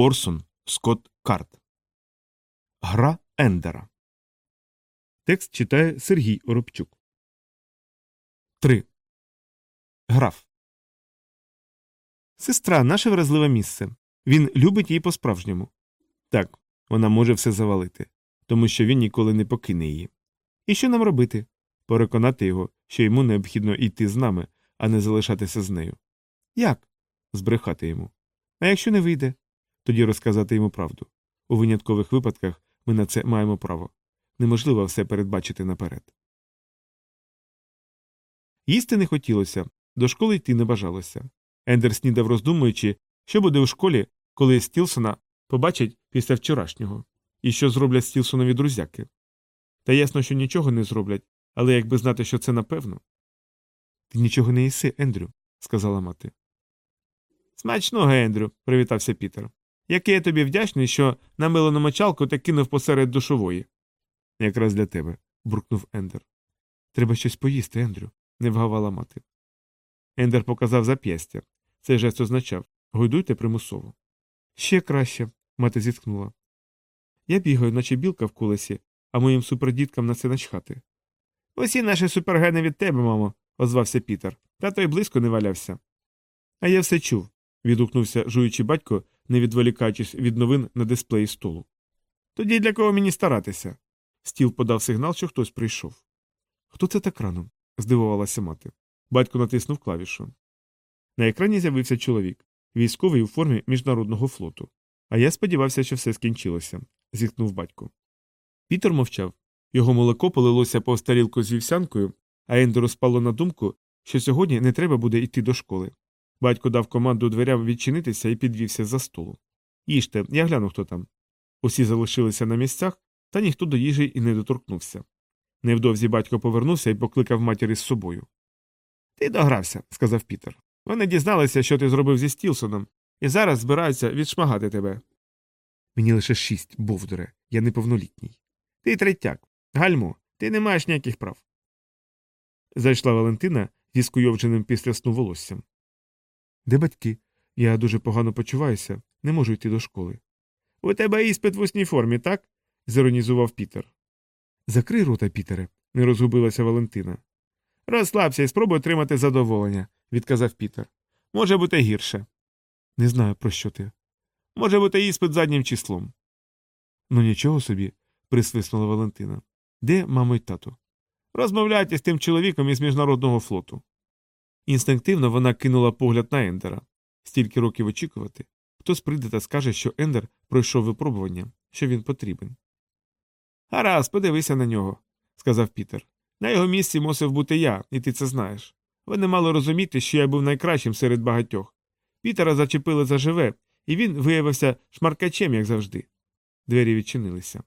Орсон Скотт Карт. Гра Ендера. Текст читає Сергій Оробчук. 3. Граф. Сестра наше вразливе місце. Він любить її по-справжньому. Так, вона може все завалити, тому що він ніколи не покине її. І що нам робити? Переконати його, що йому необхідно йти з нами, а не залишатися з нею. Як? Збрехати йому. А якщо не вийде, тоді розказати йому правду. У виняткових випадках ми на це маємо право. Неможливо все передбачити наперед. Їсти не хотілося, до школи йти не бажалося. Ендер снідав, роздумуючи, що буде у школі, коли Стілсона побачать після вчорашнього, і що зроблять Стілсонові друзяки. Та ясно, що нічого не зроблять, але якби знати, що це напевно. Ти нічого не їси, Ендрю, сказала мати. Смачного, Ендрю, привітався Пітер. Який я тобі вдячний, що намилену мочалку та кинув посеред душової. Якраз для тебе, буркнув Ендер. Треба щось поїсти, Ендрю, не вгавала мати. Ендер показав зап'ястя. Цей жест означав гойдуйте примусово. Ще краще, мати зітхнула. Я бігаю, наче білка в колесі, а моїм супердіткам на це начхати. Усі наші супергени від тебе, мамо, озвався Пітер, та той близько не валявся. А я все чув, відгукнувся жуючий батько, не відволікаючись від новин на дисплеї столу. Тоді для кого мені старатися? Стіл подав сигнал, що хтось прийшов. Хто це так рано? здивувалася мати. Батько натиснув клавішу. На екрані з'явився чоловік, військовий у формі міжнародного флоту. А я сподівався, що все скінчилося, зіткнув батько. Пітер мовчав. Його молоко полилося по старілку з вівсянкою, а Ендеру спало на думку, що сьогодні не треба буде йти до школи. Батько дав команду дверям відчинитися і підвівся за столу. Їжте, я гляну, хто там. Усі залишилися на місцях, та ніхто до їжі і не доторкнувся. Невдовзі батько повернувся і покликав матір із собою. Ти догрався, сказав Пітер. Вони дізналися, що ти зробив зі Стілсоном, і зараз збираються відшмагати тебе. Мені лише шість, бовдуре, я неповнолітній. Ти третяк. Гальмо, ти не маєш ніяких прав. Зайшла Валентина зі скуйовдженим після сну волоссям. Де батьки? Я дуже погано почуваюся, не можу йти до школи. У тебе іспит в усній формі, так? зіронізував Пітер. Закрий рота, Пітере, не розгубилася Валентина. Розслабся і спробуй отримати задоволення, відказав Пітер. Може бути гірше. Не знаю, про що ти. Може бути іспит заднім числом. Ну нічого собі, присвиснула Валентина. Де мамо й тато? Розмовляйте з тим чоловіком із міжнародного флоту. Інстинктивно вона кинула погляд на Ендера. Стільки років очікувати. Хтось прийде та скаже, що Ендер пройшов випробування, що він потрібен. Гаразд, подивися на нього, сказав Пітер. На його місці мусив бути я, і ти це знаєш. Ви не мали розуміти, що я був найкращим серед багатьох. Пітера зачепили заживе, і він виявився шмаркачем, як завжди. Двері відчинилися.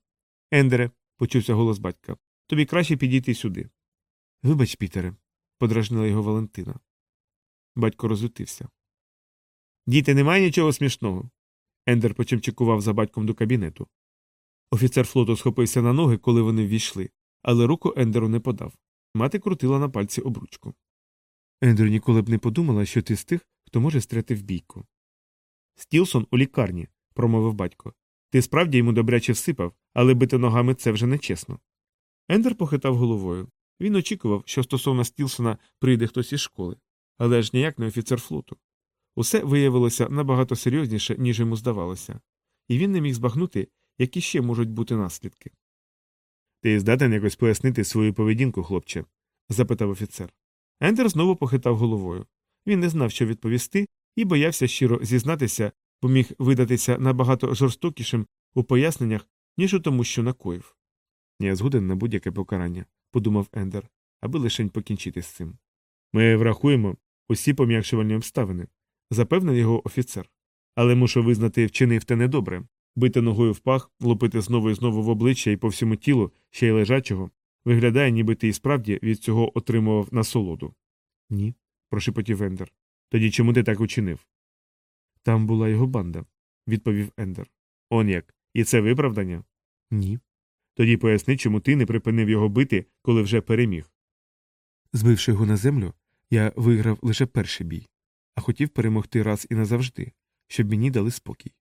Ендере, почувся голос батька, тобі краще підійти сюди. Вибач, Пітере, подражнила його Валентина. Батько розлютився. Діти, немає нічого смішного. Ендер почимчикував за батьком до кабінету. Офіцер флоту схопився на ноги, коли вони ввійшли, але руку Ендеру не подав. Мати крутила на пальці обручку. Ендер ніколи б не подумала, що ти з тих, хто може стряти в бійку. Стілсон у лікарні, промовив батько. Ти справді йому добряче всипав, але бити ногами це вже нечесно. Ендер похитав головою. Він очікував, що стосовно Стілсона прийде хтось із школи, але ж ніяк не офіцер флоту. Усе виявилося набагато серйозніше, ніж йому здавалося, і він не міг збагнути, які ще можуть бути наслідки. Ти здатен якось пояснити свою поведінку, хлопче? запитав офіцер. Ендер знову похитав головою. Він не знав, що відповісти, і боявся щиро зізнатися, бо міг видатися набагато жорстокішим у поясненнях, ніж у тому, що накоїв. Я згоден на будь-яке покарання, подумав Ендер, аби лишень покінчити з цим. Ми врахуємо усі пом'якшувальні обставини, запевнив його офіцер. Але мушу визнати, вчинив те недобре. Бити ногою в пах, лупити знову і знову в обличчя і по всьому тілу, ще й лежачого, виглядає, ніби ти і справді від цього отримував насолоду. Ні, прошепотів Ендер. Тоді чому ти так учинив? Там була його банда, відповів Ендер. Он як. І це виправдання? Ні. Тоді поясни, чому ти не припинив його бити, коли вже переміг. Збивши його на землю, я виграв лише перший бій, а хотів перемогти раз і назавжди, щоб мені дали спокій.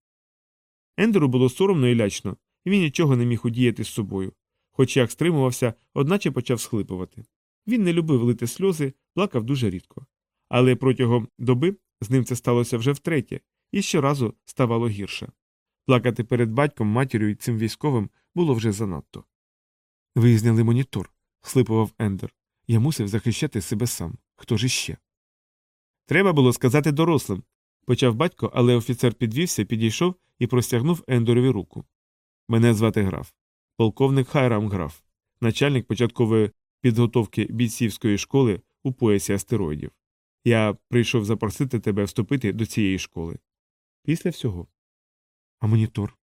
Ендеру було соромно і лячно, і він нічого не міг удіяти з собою, хоч як стримувався, одначе почав схлипувати. Він не любив лити сльози, плакав дуже рідко. Але протягом доби з ним це сталося вже втретє, і щоразу ставало гірше. Плакати перед батьком, матір'ю і цим військовим було вже занадто. Ви зняли монітор, схлипував Ендер. Я мусив захищати себе сам. Хто ж іще? Треба було сказати дорослим, почав батько, але офіцер підвівся, підійшов і простягнув Ендорові руку. Мене звати граф, полковник Хайрам Граф, начальник початкової підготовки бійцівської школи у поясі астероїдів. Я прийшов запросити тебе вступити до цієї школи. Після всього. А монітор?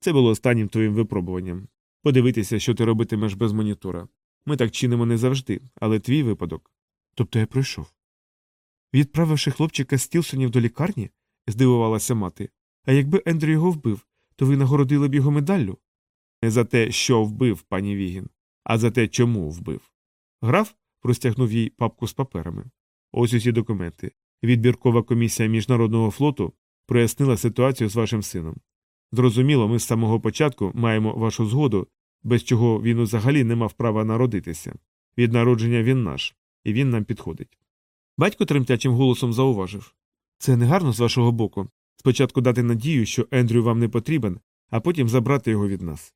Це було останнім твоїм випробуванням. Подивитися, що ти робитимеш без монітора. Ми так чинимо не завжди, але твій випадок. Тобто я пройшов. Відправивши хлопчика з Тілсонів до лікарні, здивувалася мати. А якби Ендрю його вбив, то ви нагородили б його медаллю? Не за те, що вбив, пані Вігін, а за те, чому вбив. Граф простягнув їй папку з паперами. Ось усі документи. Відбіркова комісія міжнародного флоту прояснила ситуацію з вашим сином. Зрозуміло, ми з самого початку маємо вашу згоду, без чого він взагалі не мав права народитися. Від народження він наш, і він нам підходить. Батько тремтячим голосом зауважив це негарно з вашого боку. Спочатку дати надію, що Ендрю вам не потрібен, а потім забрати його від нас.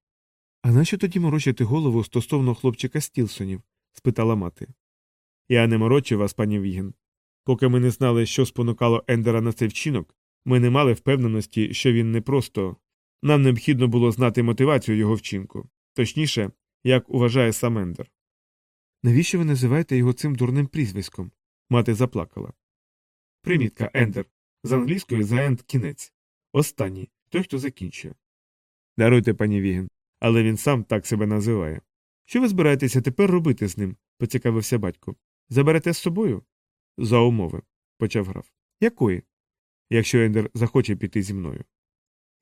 А нащо тоді морочити голову стосовно хлопчика Стілсонів? спитала мати. Я не морочив вас, пані Вігін. Поки ми не знали, що спонукало Ендера на цей вчинок, ми не мали впевненості, що він не просто. Нам необхідно було знати мотивацію його вчинку, точніше, як вважає сам Ендер. Навіщо ви називаєте його цим дурним прізвиськом? Мати заплакала. Примітка Ендер. З англійської за енд кінець. Останній той, хто закінчує. Даруйте, пані Вігін, але він сам так себе називає. Що ви збираєтеся тепер робити з ним? поцікавився батько. Заберете з собою? За умови, почав граф. Якої? Якщо Ендер захоче піти зі мною.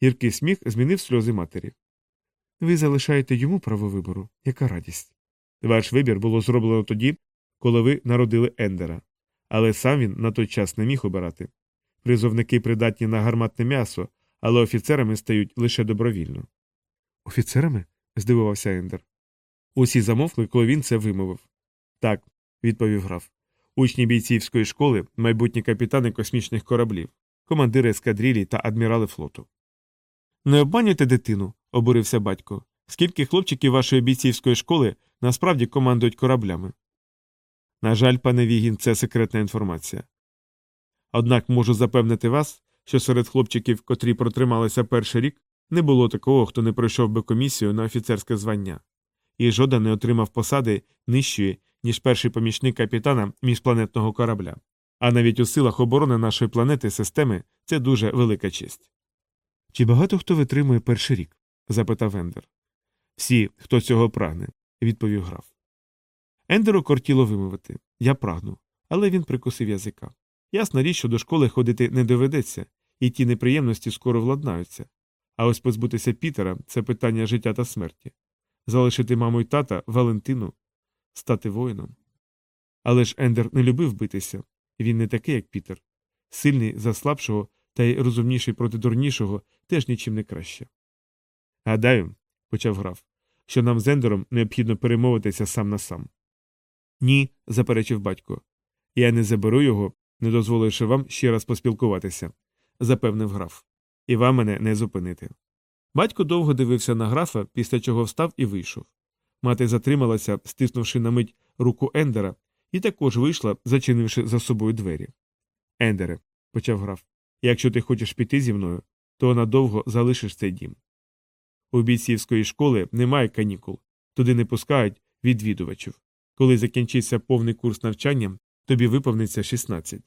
Гіркий сміх змінив сльози матері. Ви залишаєте йому право вибору. Яка радість. Ваш вибір було зроблено тоді, коли ви народили Ендера, але сам він на той час не міг обирати. Призовники придатні на гарматне м'ясо, але офіцерами стають лише добровільно. Офіцерами? здивувався Ендер. Усі замовкли, коли він це вимовив. Так, відповів граф. Учні бійцівської школи, майбутні капітани космічних кораблів, командири ескадрилі та адмірали флоту. Не обманюйте дитину, обурився батько. Скільки хлопчиків вашої бійцівської школи насправді командують кораблями? На жаль, пане Вігін, це секретна інформація. Однак можу запевнити вас, що серед хлопчиків, котрі протрималися перший рік, не було такого, хто не пройшов би комісію на офіцерське звання, і жоден не отримав посади нижчої, ніж перший помічник капітана міжпланетного корабля. А навіть у силах оборони нашої планети системи це дуже велика честь. Чи багато хто витримує перший рік? запитав Ендер. Всі, хто цього прагне, відповів граф. Ендеру кортіло вимовити я прагну, але він прикусив язика. Ясна річ, що до школи ходити не доведеться, і ті неприємності скоро владнаються. А ось позбутися Пітера це питання життя та смерті. Залишити маму й тата, Валентину, стати воїном. Але ж Ендер не любив битися він не такий, як Пітер. Сильний за слабшого та й розумніший проти дурнішого теж нічим не краще. Гадаю, почав граф, що нам з Ендером необхідно перемовитися сам на сам. Ні, заперечив батько. Я не заберу його, не дозволивши вам ще раз поспілкуватися, запевнив граф. І вам мене не зупинити. Батько довго дивився на графа, після чого встав і вийшов. Мати затрималася, стиснувши на мить руку Ендера, і також вийшла, зачинивши за собою двері. Ендере, почав граф, якщо ти хочеш піти зі мною, то надовго залишиш цей дім. У бійцівської школи немає канікул, туди не пускають відвідувачів. Коли закінчиться повний курс навчання, тобі виповниться 16.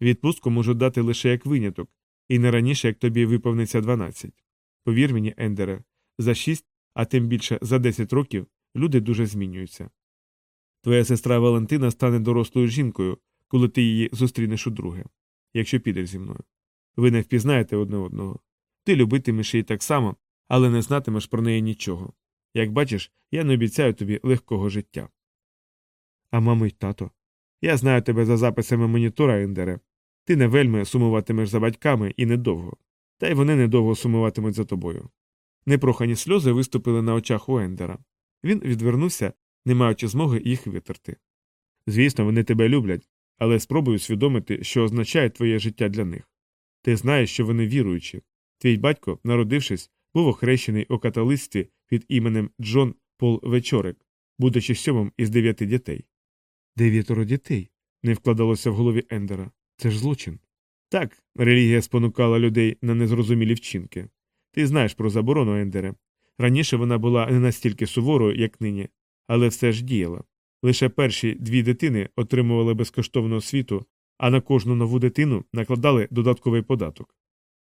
Відпустку можу дати лише як виняток, і не раніше, як тобі виповниться 12. Повір мені, Ендере, за 6, а тим більше за 10 років люди дуже змінюються. Твоя сестра Валентина стане дорослою жінкою, коли ти її зустрінеш удруге, якщо підеш зі мною. Ви не впізнаєте одне одного. Ти любитимеш її так само, але не знатимеш про неї нічого. Як бачиш, я не обіцяю тобі легкого життя. А мамо й тато. Я знаю тебе за записами монітора, Ендере. Ти не вельми сумуватимеш за батьками і недовго. та й вони недовго сумуватимуть за тобою. Непрохані сльози виступили на очах у Ендера. Він відвернувся, не маючи змоги їх витерти. Звісно, вони тебе люблять, але спробуй усвідомити, що означає твоє життя для них. Ти знаєш, що вони віруючі. Твій батько, народившись, був охрещений у католицтві під іменем Джон Пол Вечорик, будучи сьомим із дев'яти дітей. Дев'ятеро дітей. не вкладалося в голові Ендера. Це ж злочин. Так, релігія спонукала людей на незрозумілі вчинки. Ти знаєш про заборону Ендере. Раніше вона була не настільки суворою, як нині, але все ж діяла. Лише перші дві дитини отримували безкоштовну освіту, а на кожну нову дитину накладали додатковий податок.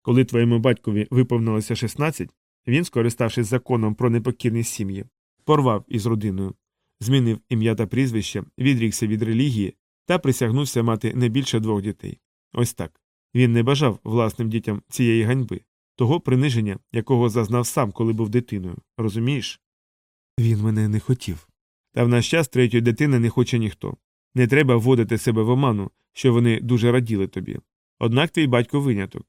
Коли твоєму батькові виповнилося 16, він, скориставшись законом про непокірні сім'ї, порвав із родиною, змінив ім'я та прізвище, відрікся від релігії та присягнувся мати не більше двох дітей. Ось так. Він не бажав власним дітям цієї ганьби, того приниження, якого зазнав сам, коли був дитиною. Розумієш? Він мене не хотів. Та в наш час третьої дитини не хоче ніхто. Не треба вводити себе в оману, що вони дуже раділи тобі. Однак твій батько виняток.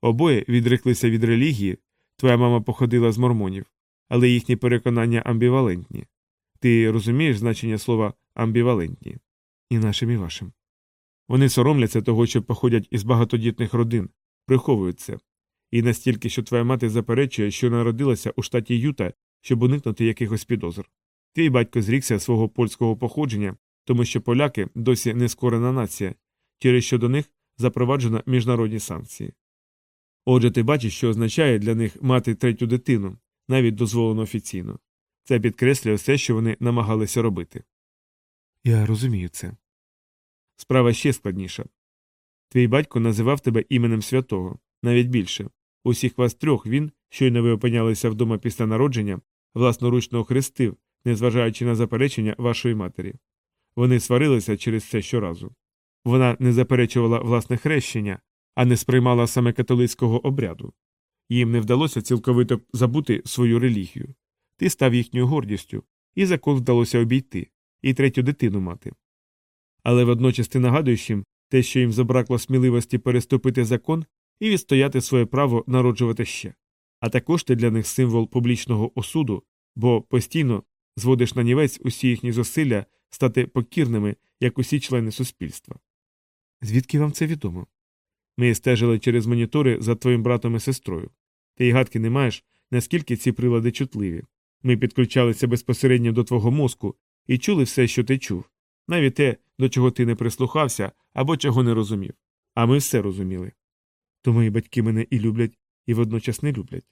Обоє відреклися від релігії, твоя мама походила з мормонів, але їхні переконання амбівалентні. Ти розумієш значення слова амбівалентні? І нашим, і вашим. Вони соромляться того, що походять із багатодітних родин, приховують це. І настільки, що твоя мати заперечує, що народилася у штаті Юта, щоб уникнути якихось підозр. Твій батько зрікся свого польського походження, тому що поляки досі не скорена нація, через що до них запроваджено міжнародні санкції. Отже, ти бачиш, що означає для них мати третю дитину, навіть дозволено офіційно. Це підкреслює все, що вони намагалися робити. Я розумію це. Справа ще складніша. Твій батько називав тебе іменем святого, навіть більше. Усіх вас трьох він, щойно ви опинялися вдома після народження, власноручно охрестив, незважаючи на заперечення вашої матері. Вони сварилися через це щоразу. Вона не заперечувала власне хрещення, а не сприймала саме католицького обряду. Їм не вдалося цілковито забути свою релігію. Ти став їхньою гордістю, і закон вдалося обійти, і третю дитину мати. Але водночас ти нагадуєш їм те, що їм забракло сміливості переступити закон і відстояти своє право народжувати ще. А також ти для них символ публічного осуду, бо постійно зводиш на нівець усі їхні зусилля стати покірними, як усі члени суспільства. Звідки вам це відомо? Ми стежили через монітори за твоїм братом і сестрою. Ти й гадки не маєш, наскільки ці прилади чутливі. Ми підключалися безпосередньо до твого мозку і чули все, що ти чув, навіть те, до чого ти не прислухався або чого не розумів. А ми все розуміли. То мої батьки мене і люблять, і водночас не люблять.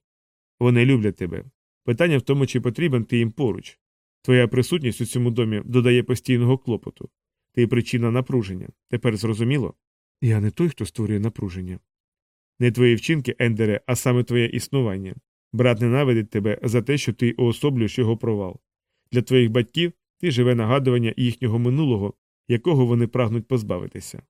Вони люблять тебе. Питання в тому, чи потрібен ти їм поруч. Твоя присутність у цьому домі додає постійного клопоту. Ти причина напруження. Тепер зрозуміло? Я не той, хто створює напруження. Не твої вчинки, Ендере, а саме твоє існування. Брат ненавидить тебе за те, що ти уособлюєш його провал. Для твоїх батьків ти живе нагадування їхнього минулого, якого вони прагнуть позбавитися.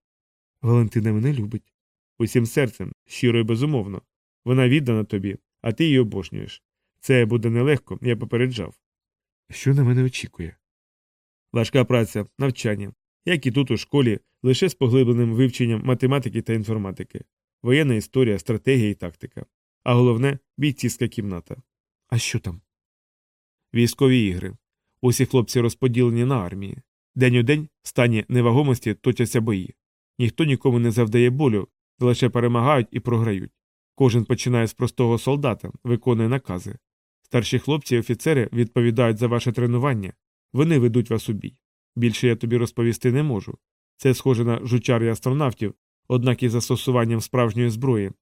Валентина мене любить. Усім серцем, щиро і безумовно. Вона віддана тобі, а ти її обожнюєш. Це буде нелегко, я попереджав. Що на мене очікує? Важка праця, навчання, як і тут у школі, лише з поглибленим вивченням математики та інформатики, воєнна історія, стратегія і тактика. А головне бійцівська кімната. А що там? Військові ігри. Усі хлопці розподілені на армії. День у день в стані невагомості точаться бої. Ніхто нікому не завдає болю, лише перемагають і програють. Кожен починає з простого солдата, виконує накази. Старші хлопці і офіцери відповідають за ваше тренування, вони ведуть вас у бій. Більше я тобі розповісти не можу. Це схоже на жучар і астронавтів, однак із застосуванням справжньої зброї,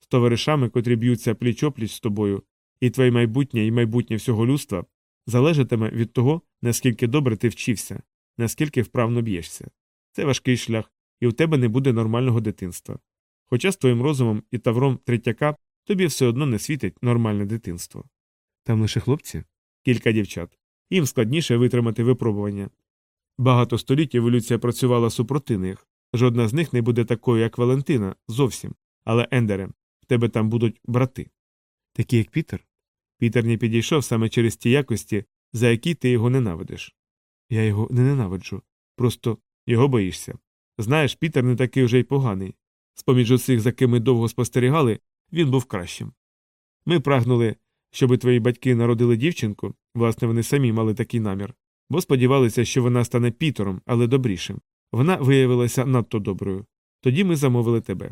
з товаришами, котрі б'ються пліч опліч з тобою, і твоє майбутнє і майбутнє всього людства залежатиме від того, наскільки добре ти вчився, наскільки вправно б'єшся. Це важкий шлях, і у тебе не буде нормального дитинства. Хоча з твоїм розумом і тавром третяка тобі все одно не світить нормальне дитинство. Там лише хлопці? Кілька дівчат. Їм складніше витримати випробування. Багато століть еволюція працювала супроти них. Жодна з них не буде такою, як Валентина, зовсім. Але Ендере, в тебе там будуть брати. Такі, як Пітер? Пітер не підійшов саме через ті якості, за які ти його ненавидиш. Я його не ненавиджу. Просто його боїшся. Знаєш, Пітер не такий вже й поганий. З поміж усіх, за ким ми довго спостерігали, він був кращим. Ми прагнули, щоб твої батьки народили дівчинку, власне, вони самі мали такий намір, бо сподівалися, що вона стане Пітером, але добрішим. Вона виявилася надто доброю. Тоді ми замовили тебе.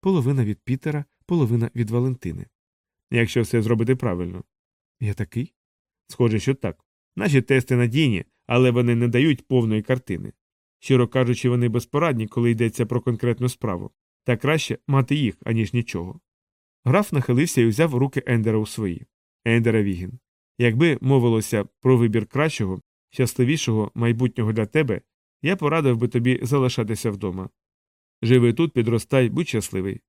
Половина від Пітера, половина від Валентини. Якщо все зробити правильно. Я такий? Схоже, що так. Наші тести надійні, але вони не дають повної картини. Щиро кажучи, вони безпорадні, коли йдеться про конкретну справу, та краще мати їх, аніж нічого. Граф нахилився і взяв руки Ендера у свої. Ендера Вігін. Якби мовилося про вибір кращого, щасливішого майбутнього для тебе, я порадив би тобі залишатися вдома. Живи тут, підростай, будь щасливий.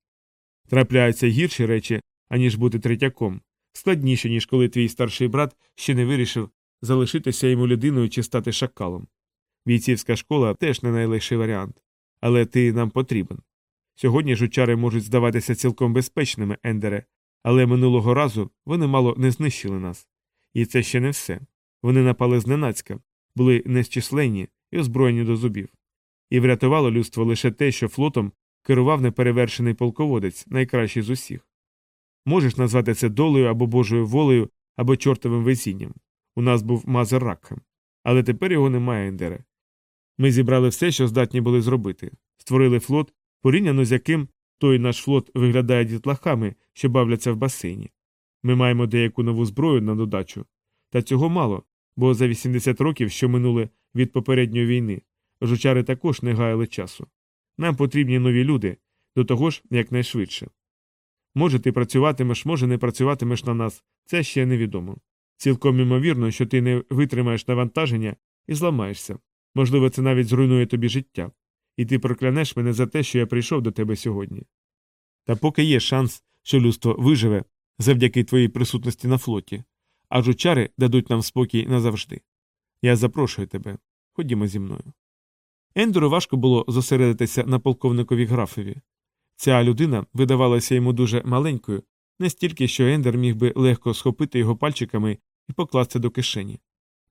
Трапляються гірші речі, аніж бути третяком, складніше, ніж коли твій старший брат ще не вирішив залишитися йому людиною чи стати шакалом. Бійцівська школа теж не найлегший варіант, але ти нам потрібен. Сьогодні жучари можуть здаватися цілком безпечними, Ендере, але минулого разу вони мало не знищили нас. І це ще не все. Вони напали зненацька, були незчисленні і озброєні до зубів. І врятувало людство лише те, що флотом керував неперевершений полководець, найкращий з усіх. Можеш назвати це долею або Божою волею, або чортовим везінням. У нас був Мазер Ракхем. Але тепер його немає, Ендере. Ми зібрали все, що здатні були зробити, створили флот, порівняно з яким той наш флот виглядає дітлахами, що бавляться в басейні. Ми маємо деяку нову зброю на додачу. Та цього мало, бо за 80 років, що минули від попередньої війни, жучари також не гаяли часу. Нам потрібні нові люди, до того ж якнайшвидше. Може, ти працюватимеш, може, не працюватимеш на нас, це ще невідомо. Цілком імовірно, що ти не витримаєш навантаження і зламаєшся. Можливо, це навіть зруйнує тобі життя, і ти проклянеш мене за те, що я прийшов до тебе сьогодні. Та поки є шанс, що людство виживе завдяки твоїй присутності на флоті, а жучари дадуть нам спокій назавжди. Я запрошую тебе. Ходімо зі мною. Ендору важко було зосередитися на полковникові графові. Ця людина видавалася йому дуже маленькою, настільки, що Ендер міг би легко схопити його пальчиками і покласти до кишені,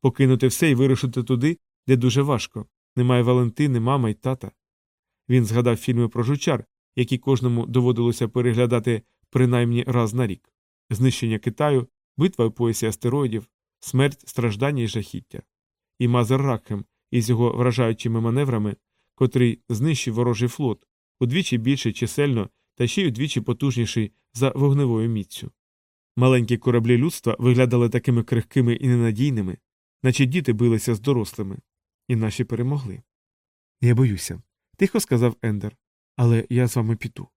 покинути все і вирушити туди, де дуже важко немає Валентини, мама й тата. Він згадав фільми про жучар, які кожному доводилося переглядати принаймні раз на рік знищення Китаю, битва у поясі астероїдів, смерть, страждання і жахіття. І Мазер Ракхем із його вражаючими маневрами, котрий знищив ворожий флот, удвічі більший чисельно та ще й удвічі потужніший за вогневою міцю. Маленькі кораблі людства виглядали такими крихкими і ненадійними, наче діти билися з дорослими, і наші перемогли. Я боюся, тихо сказав Ендер, але я з вами піду.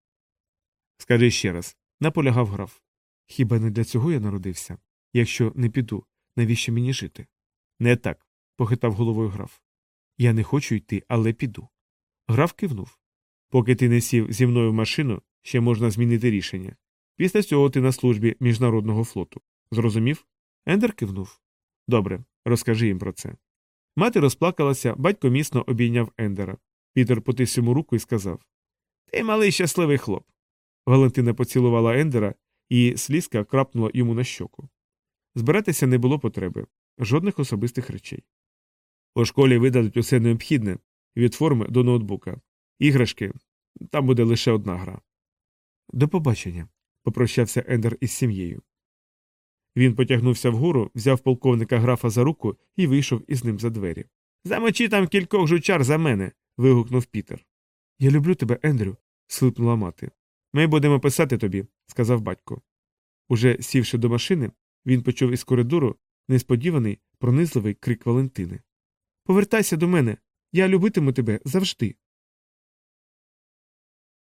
Скажи ще раз, наполягав граф. Хіба не для цього я народився? Якщо не піду, навіщо мені жити? Не так, похитав головою граф. Я не хочу йти, але піду. Граф кивнув. Поки ти не сів зі мною в машину, ще можна змінити рішення. Після цього ти на службі міжнародного флоту. Зрозумів? Ендер кивнув. Добре, розкажи їм про це. Мати розплакалася, батько міцно обійняв Ендера. Пітер потис йому руку і сказав Ти малий щасливий хлоп. Валентина поцілувала Ендера, і слізка крапнула йому на щоку. Збиратися не було потреби, жодних особистих речей. У школі видадуть усе необхідне від форми до ноутбука. Іграшки там буде лише одна гра. До побачення, попрощався Ендер із сім'єю. Він потягнувся вгору, взяв полковника графа за руку і вийшов із ним за двері. Замочи там кількох жучар за мене. вигукнув Пітер. Я люблю тебе, Ендрю, слипнула мати. Ми будемо писати тобі, сказав батько. Уже сівши до машини, він почув із коридору несподіваний, пронизливий крик Валентини. Повертайся до мене, я любитиму тебе завжди.